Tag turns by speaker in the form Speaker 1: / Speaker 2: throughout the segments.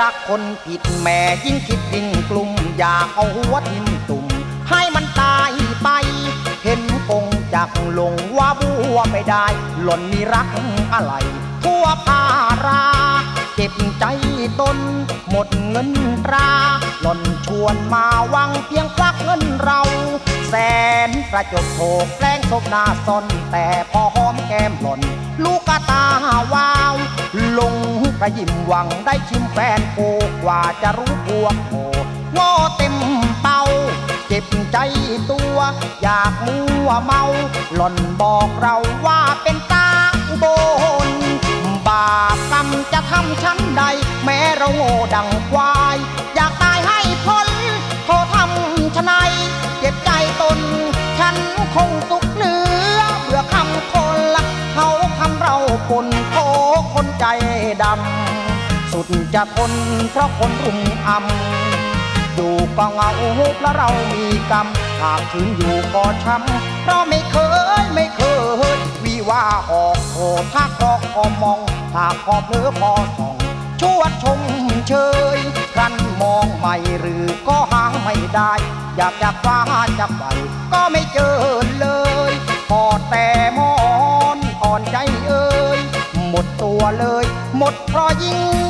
Speaker 1: รักคนผิดแม่ยิ่งคิดยิ่งกลุ่มอยากเอาหัวทิ่มตุ่มให้มันตายไป เห็นคงจักลงว่าบัวไม่ได้ หล่นมีรักอะไร ทั่วพาราเจ็บใจตน หมดเงินตรา หล่นชวนมาวังเพียงควักเงินเรา แสนประจบโถกแกล้งศพหน้าซนแต่พอหอมแก้มหล่น ลูกตาวาว ลง กระยิมหวังได้ชิมแฟนโกกว่าจะรู้พวกโง่โง่เต็มเป้า เจ็บใจตัว อยากมัวเมา หล่อนบอกเราว่าเป็นตาอุบลบ ดำ สุดจะทนเพราะคนรุมอำอยู่ก็เงาเพราะเรามีกรรมหากคืนอยู่ก็ช้ำเพราะไม่เคยไม่เคยวิว่าออกโหถ้าครอกอมองหากพอเพลอพอส่องชวดชมเชยครันมองไม่หรือก็หาไม่ได้ อยากจะฟ้าจะไปก็ไม่เจ เลย หมดเพราะยิ่งนาง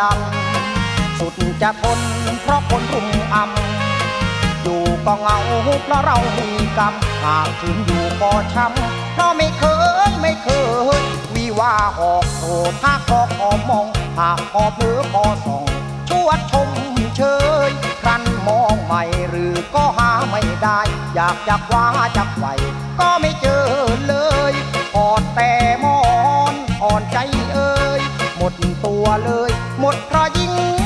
Speaker 1: ดำ สุดจะทนเพราะคนรุมอำอยู่ก็เงาเพราะเรามีกรรมหากถึงอยู่ก็ช้ำเพราะไม่เคยไม่เคย วิว่าหอกโศถ้าคอกอมองหากพอเพือพอส่องชวดชมเชยครั้นมองใหม่หรือก็หาไม่ได้ อยากจะคว้าจับไหวก็ไม่เจอเลยออดแต่มอนอ่อนใจเอ่ยหมดตัวเลย หมดเพราะยิง